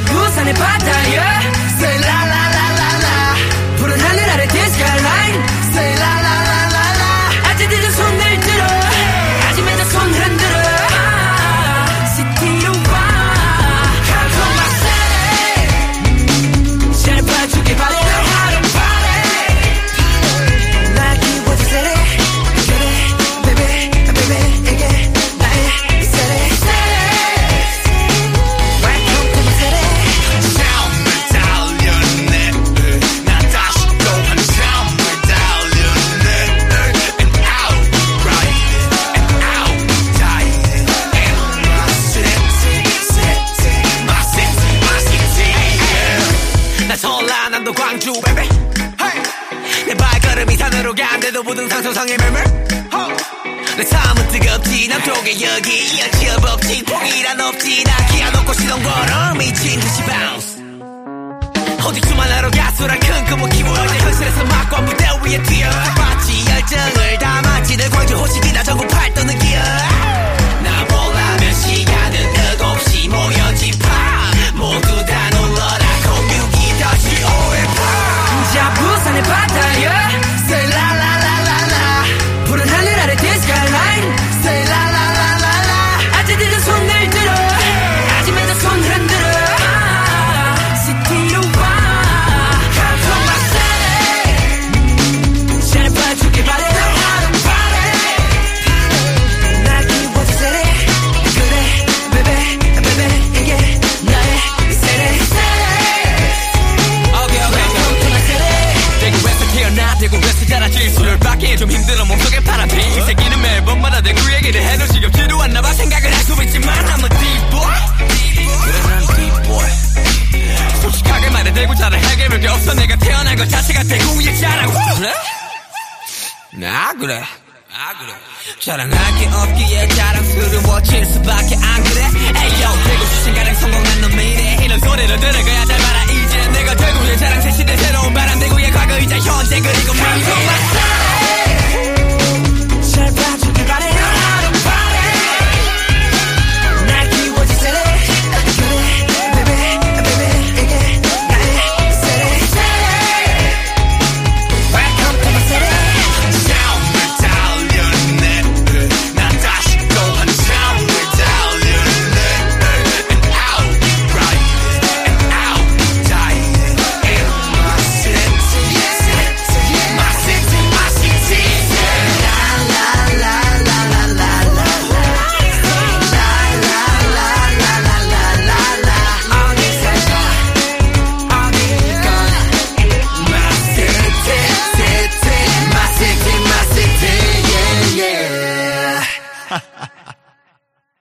ma peau, ça n'est pas d'ailleurs. C'est la la 광주 baby. Hey. 내 발걸음이 산으로 간대도 부등산 소상의 매물. 내 삶은 뜨겁지 남쪽에 여기 연치업 없지. 포기란 없지 나 기아 놓고 시동 걸어. 미친 듯이 bounce. 어디 주말하러 가수라 큰 꿈을 키워 적이 없어 내가 태어난 것 자체가 대공의 자랑. 그래? 나 그래. 아 그래. 아, 자랑할 게 없기에 자랑스러워질 수밖에 안 그래. 에이요 대구 출신 가장 성공한 놈이네 이런 소리를 들을 거야 잘 봐라